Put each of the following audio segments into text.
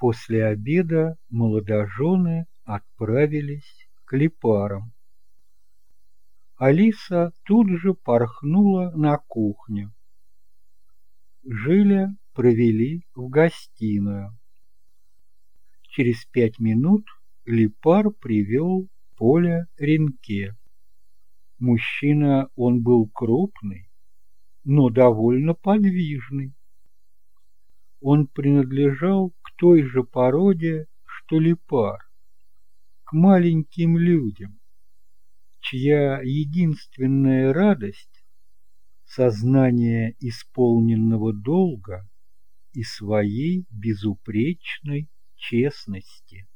После обеда молодожены отправились к липарам. Алиса тут же порхнула на кухню. Жиля провели в гостиную. Через пять минут Липар привел Поля Ренке. Мужчина он был крупный, но довольно подвижный. Он принадлежал той же породе, что Липар, к маленьким людям, чья единственная радость — сознание исполненного долга и своей безупречной честности.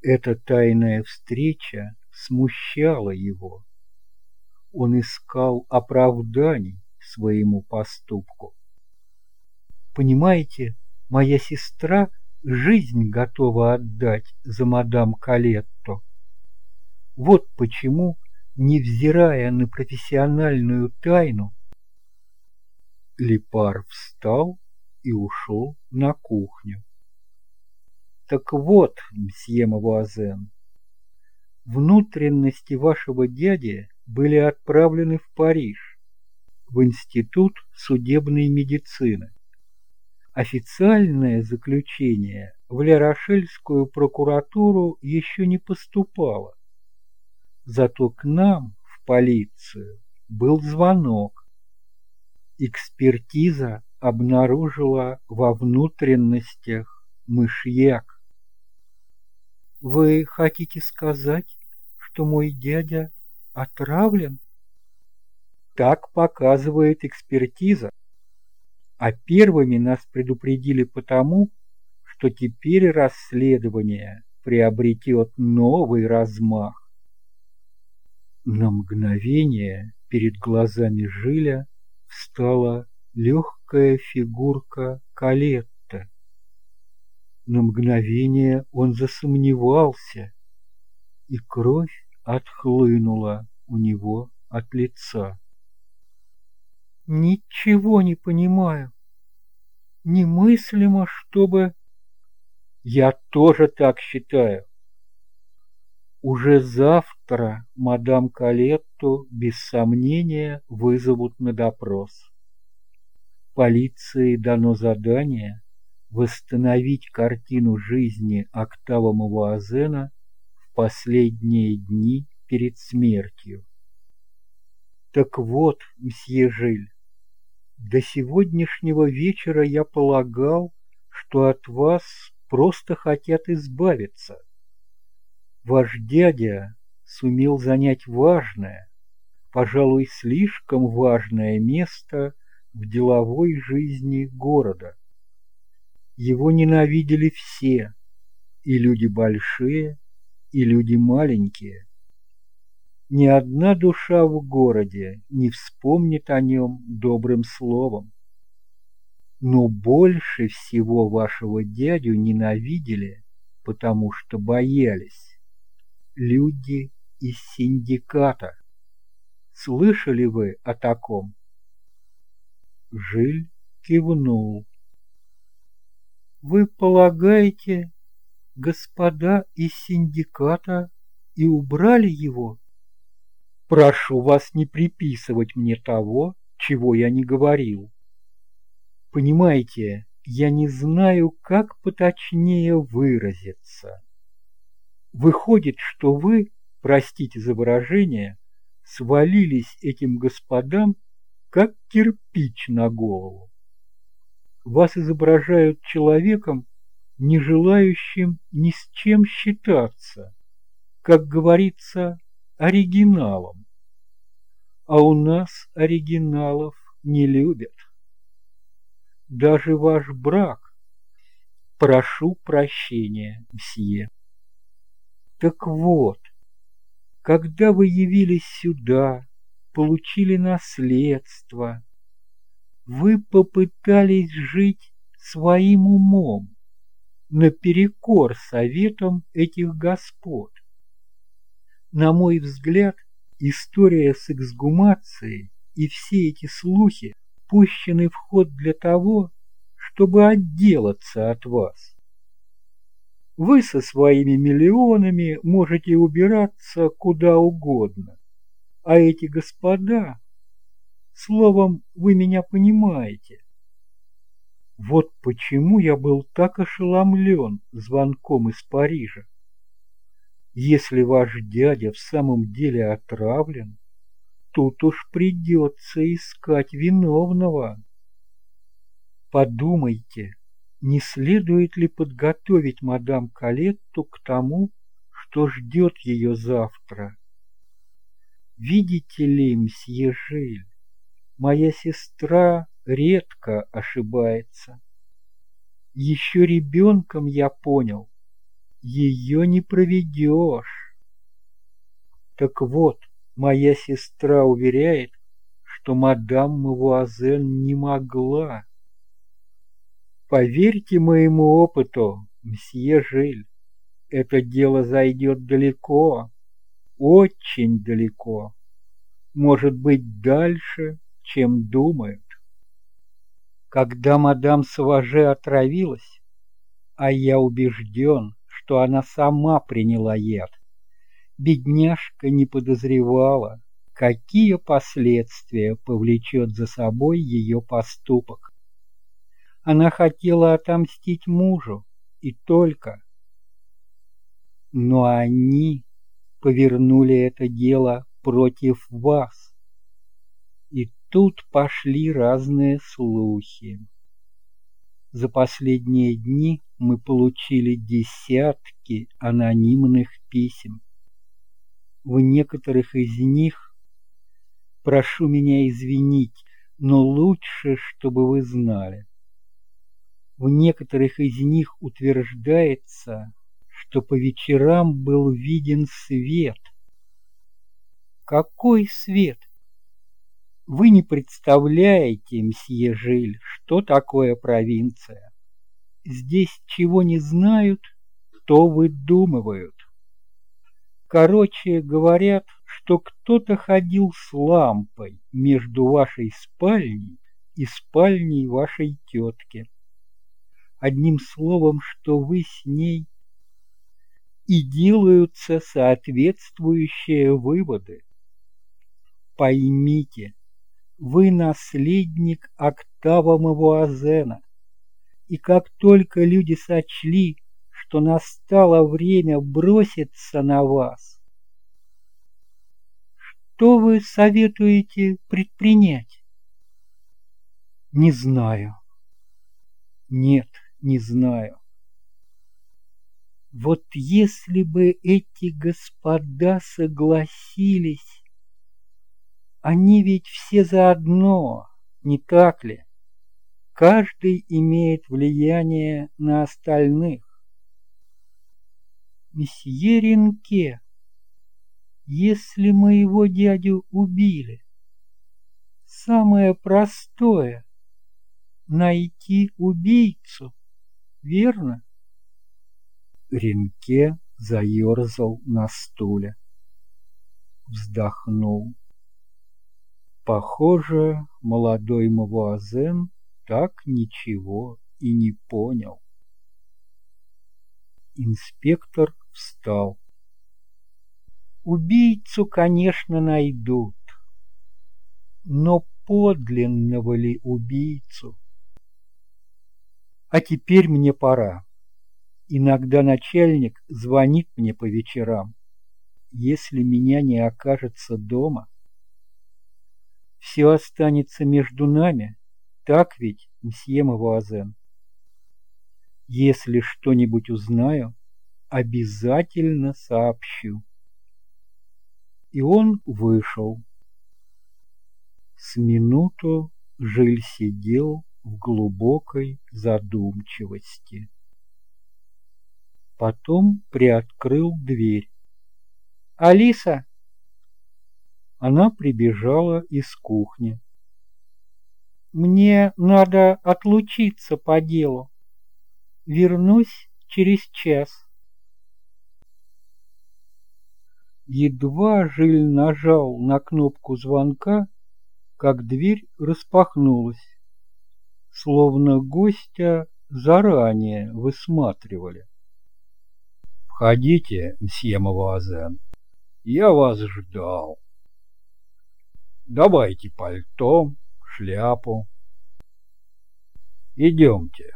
Эта тайная встреча смущала его. Он искал оправданий своему поступку. Понимаете, моя сестра жизнь готова отдать за мадам Калетто. Вот почему, невзирая на профессиональную тайну, Липар встал и ушел на кухню. Так вот, мсье Мавуазен, внутренности вашего дяди были отправлены в Париж, в Институт судебной медицины. Официальное заключение в Лерошельскую прокуратуру еще не поступало. Зато к нам, в полицию, был звонок. Экспертиза обнаружила во внутренностях мышьяк. Вы хотите сказать, что мой дядя отравлен? Так показывает экспертиза. А первыми нас предупредили потому, что теперь расследование приобретет новый размах. На мгновение перед глазами Жиля встала легкая фигурка Калет. На мгновение он засомневался, и кровь отхлынула у него от лица. «Ничего не понимаю. Немыслимо, чтобы...» «Я тоже так считаю. Уже завтра мадам Калетту без сомнения вызовут на допрос. Полиции дано задание восстановить картину жизни Октава Мавуазена в последние дни перед смертью. Так вот, мсье Жиль, до сегодняшнего вечера я полагал, что от вас просто хотят избавиться. Ваш дядя сумел занять важное, пожалуй, слишком важное место в деловой жизни города. Его ненавидели все, и люди большие, и люди маленькие. Ни одна душа в городе не вспомнит о нем добрым словом. Но больше всего вашего дядю ненавидели, потому что боялись. Люди из синдиката. Слышали вы о таком? Жиль кивнул. Вы полагаете, господа из синдиката и убрали его? Прошу вас не приписывать мне того, чего я не говорил. Понимаете, я не знаю, как поточнее выразиться. Выходит, что вы, простите за выражение, свалились этим господам, как кирпич на голову вас изображают человеком, не желающим ни с чем считаться, как говорится, оригиналом. А у нас оригиналов не любят. Даже ваш брак. Прошу прощения, мсье. Так вот, когда вы явились сюда, получили наследство, вы попытались жить своим умом, наперекор советам этих господ. На мой взгляд, история с эксгумацией и все эти слухи пущены в ход для того, чтобы отделаться от вас. Вы со своими миллионами можете убираться куда угодно, а эти господа, словом, вы меня понимаете. Вот почему я был так ошеломлен звонком из Парижа. Если ваш дядя в самом деле отравлен, тут уж придется искать виновного. Подумайте, не следует ли подготовить мадам Калетту к тому, что ждет ее завтра? Видите ли, мсье Жиль, моя сестра редко ошибается. Еще ребенком я понял, ее не проведешь. Так вот, моя сестра уверяет, что мадам Мавуазен не могла. Поверьте моему опыту, мсье Жиль, это дело зайдет далеко, очень далеко, может быть, дальше, чем думают. Когда мадам Саваже отравилась, а я убежден, что она сама приняла яд, бедняжка не подозревала, какие последствия повлечет за собой ее поступок. Она хотела отомстить мужу, и только. Но они повернули это дело против вас. И тут пошли разные слухи. За последние дни мы получили десятки анонимных писем. В некоторых из них, прошу меня извинить, но лучше, чтобы вы знали, в некоторых из них утверждается, что по вечерам был виден свет. Какой свет? Вы не представляете, мсье Жиль, что такое провинция. Здесь чего не знают, то выдумывают. Короче, говорят, что кто-то ходил с лампой между вашей спальней и спальней вашей тетки одним словом, что вы с ней, и делаются соответствующие выводы. Поймите, вы наследник Октава Мавуазена, и как только люди сочли, что настало время броситься на вас, что вы советуете предпринять? Не знаю. Нет не знаю. Вот если бы эти господа согласились, они ведь все заодно, не так ли? Каждый имеет влияние на остальных. Месье Ренке, если моего дядю убили, самое простое — найти убийцу верно? Ренке заерзал на стуле. Вздохнул. Похоже, молодой Мавуазен так ничего и не понял. Инспектор встал. Убийцу, конечно, найдут. Но подлинного ли убийцу? А теперь мне пора. Иногда начальник звонит мне по вечерам. Если меня не окажется дома, все останется между нами, так ведь, мсье Мавуазен? Если что-нибудь узнаю, обязательно сообщу. И он вышел. С минуту Жиль сидел, в глубокой задумчивости. Потом приоткрыл дверь. «Алиса!» Она прибежала из кухни. «Мне надо отлучиться по делу. Вернусь через час». Едва Жиль нажал на кнопку звонка, как дверь распахнулась. словно гостя заранее высматривали. «Входите, мсье Мавуазен, я вас ждал. Давайте пальто, шляпу. Идемте».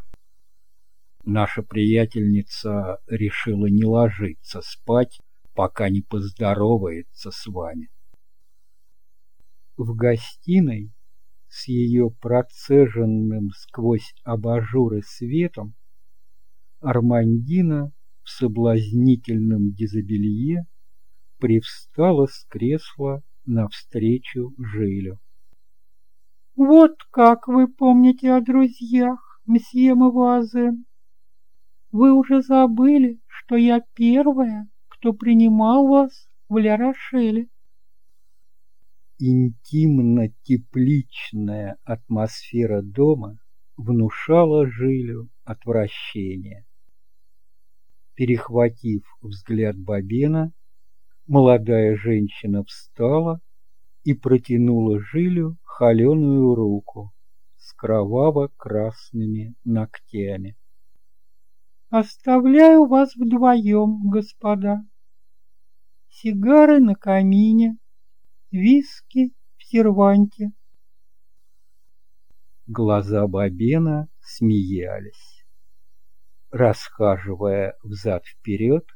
Наша приятельница решила не ложиться спать, пока не поздоровается с вами. В гостиной с ее процеженным сквозь абажуры светом Армандина в соблазнительном дизобелье привстала с кресла навстречу Жилю. «Вот как вы помните о друзьях, мсье Мавуазен! Вы уже забыли, что я первая, кто принимал вас в Ля-Рошеле?» Интимно-тепличная атмосфера дома внушала Жилю отвращение. Перехватив взгляд Бабена, молодая женщина встала и протянула Жилю холеную руку с кроваво-красными ногтями. «Оставляю вас вдвоем, господа. Сигары на камине, виски в серванте. Глаза Бабена смеялись. Расхаживая взад-вперед,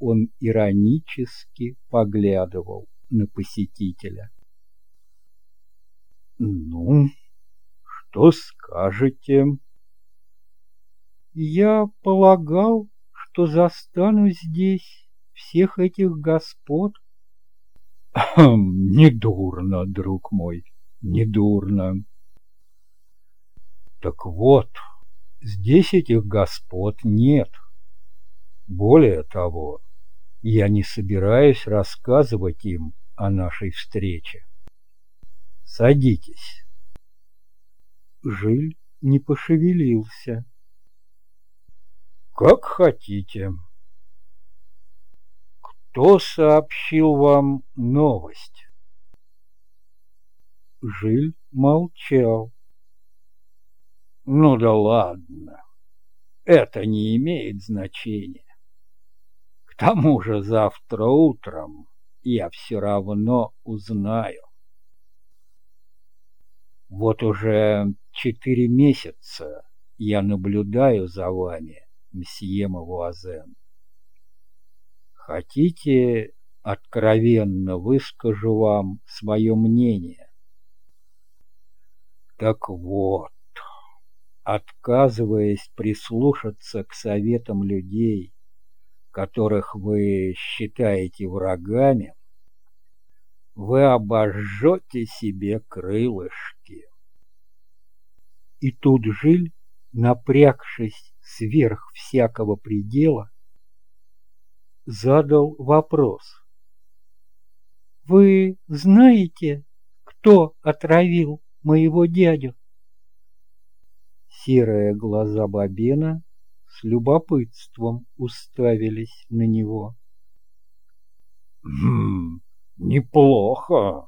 он иронически поглядывал на посетителя. «Ну, что скажете?» «Я полагал, что застану здесь всех этих господ, Недурно, друг мой, недурно. Так вот, здесь этих господ нет. Более того, я не собираюсь рассказывать им о нашей встрече. Садитесь. Жиль не пошевелился. Как хотите. Кто сообщил вам новость? Жиль молчал. Ну да ладно, это не имеет значения. К тому же завтра утром я все равно узнаю. Вот уже четыре месяца я наблюдаю за вами, мсье Мавуазен. Хотите, откровенно выскажу вам свое мнение? Так вот, отказываясь прислушаться к советам людей, которых вы считаете врагами, вы обожжете себе крылышки. И тут Жиль, напрягшись сверх всякого предела, задал вопрос. «Вы знаете, кто отравил моего дядю?» Серые глаза Бабена с любопытством уставились на него. «Хм, неплохо!»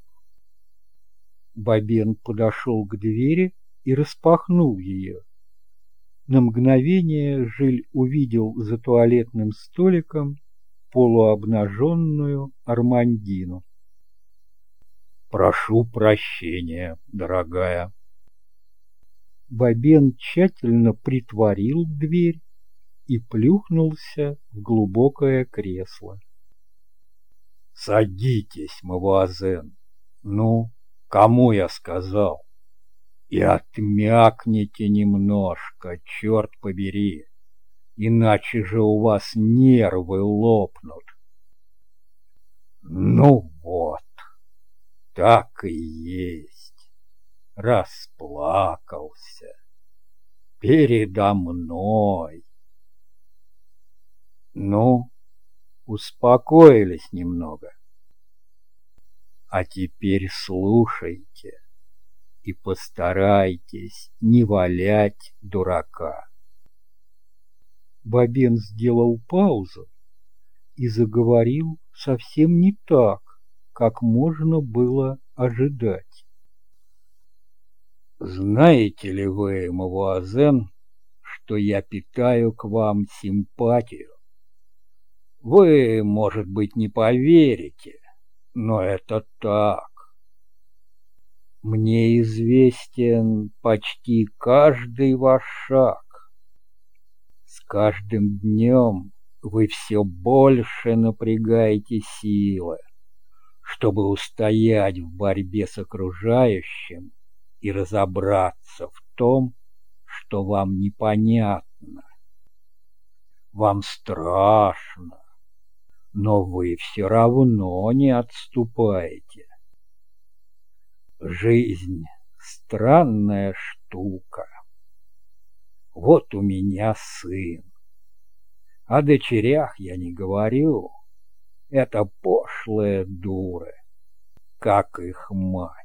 Бабен подошел к двери и распахнул ее. На мгновение Жиль увидел за туалетным столиком полуобнаженную Армандину. «Прошу прощения, дорогая». Бабен тщательно притворил дверь и плюхнулся в глубокое кресло. «Садитесь, Мавуазен. Ну, кому я сказал? И отмякните немножко, черт побери иначе же у вас нервы лопнут. Ну вот, так и есть, расплакался передо мной. Ну, успокоились немного. А теперь слушайте и постарайтесь не валять дурака. Бабен сделал паузу и заговорил совсем не так, как можно было ожидать. Знаете ли вы, Мавуазен, что я питаю к вам симпатию? Вы, может быть, не поверите, но это так. Мне известен почти каждый ваш шаг. С каждым днем вы все больше напрягаете силы, чтобы устоять в борьбе с окружающим и разобраться в том, что вам непонятно. Вам страшно, но вы все равно не отступаете. Жизнь — странная штука. Вот у меня сын. О дочерях я не говорю. Это пошлые дуры, как их мать.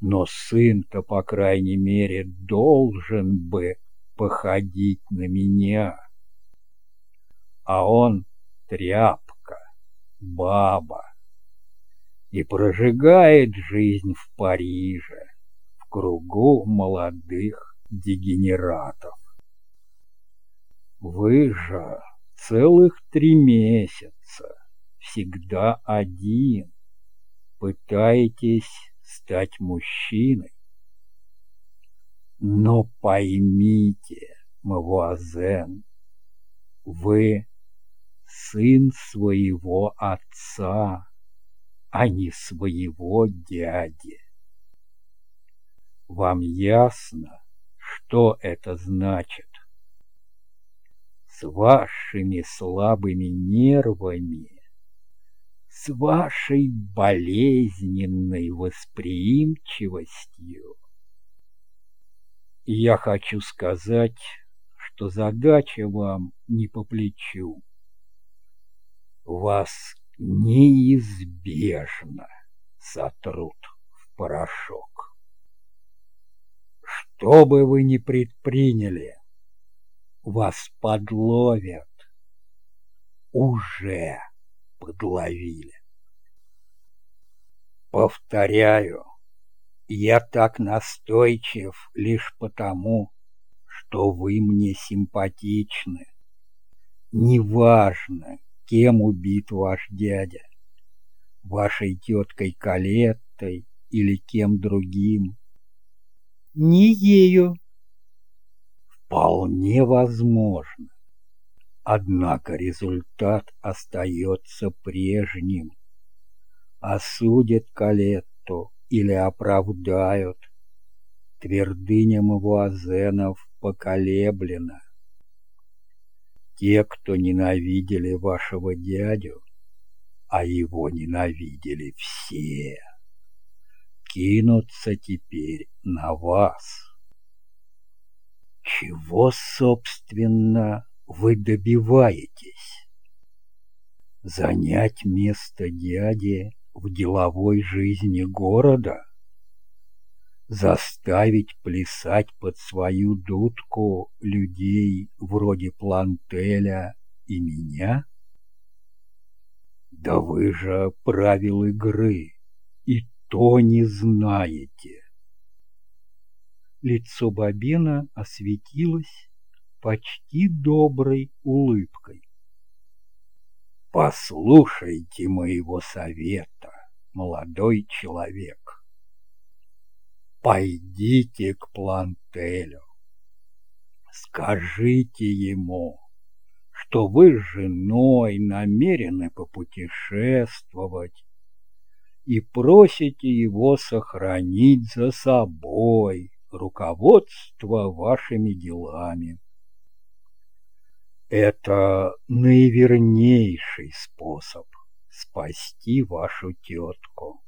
Но сын-то, по крайней мере, должен бы походить на меня. А он тряпка, баба, и прожигает жизнь в Париже, в кругу молодых дегенератов. Вы же целых три месяца, всегда один, пытаетесь стать мужчиной. Но поймите, Мавуазен, вы сын своего отца, а не своего дяди. Вам ясно, что это значит? С вашими слабыми нервами, с вашей болезненной восприимчивостью. Я хочу сказать, что задача вам не по плечу вас неизбежно сотрут в порошок. Что бы вы ни предприняли, вас подловят, уже подловили. Повторяю, я так настойчив лишь потому, что вы мне симпатичны. Неважно, кем убит ваш дядя? Вашей теткой Калеттой или кем другим? Не ею. Вполне возможно. Однако результат остается прежним. Осудят Калетту или оправдают. Твердыня Мавуазенов поколеблена. Те, кто ненавидели вашего дядю, а его ненавидели все, кинутся теперь на вас. Чего, собственно, вы добиваетесь? Занять место дяди в деловой жизни города? Заставить плясать под свою дудку людей вроде Плантеля и меня? Да вы же правил игры и то не знаете. Лицо Бабина осветилось почти доброй улыбкой. Послушайте моего совета, молодой человек. Пойдите к Плантелю. Скажите ему, что вы с женой намерены попутешествовать и просите его сохранить за собой руководство вашими делами. Это наивернейший способ спасти вашу тетку.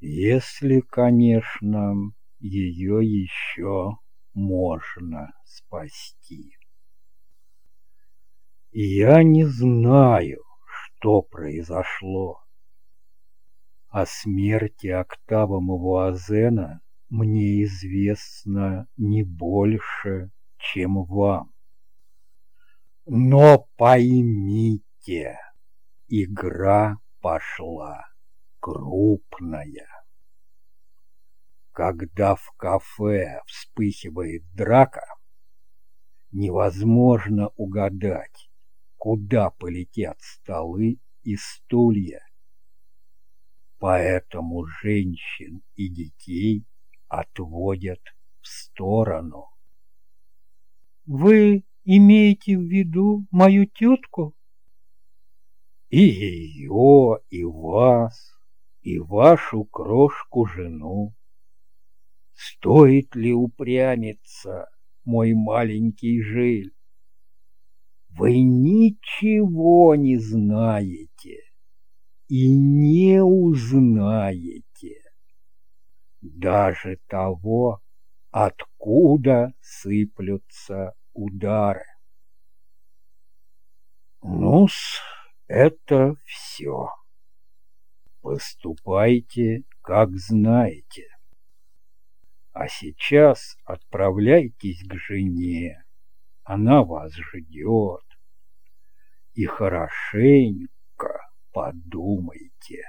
Если, конечно, ее еще можно спасти. Я не знаю, что произошло. О смерти Октава Мавуазена мне известно не больше, чем вам. Но поймите, игра пошла крупная. Когда в кафе вспыхивает драка, невозможно угадать, куда полетят столы и стулья. Поэтому женщин и детей отводят в сторону. Вы имеете в виду мою тетку? И ее, и вас, и вашу крошку-жену. Стоит ли упрямиться, мой маленький жиль? Вы ничего не знаете и не узнаете. Даже того, откуда сыплются удары. Ну-с, это все. Поступайте, как знаете. А сейчас отправляйтесь к жене. Она вас ждет. И хорошенько подумайте.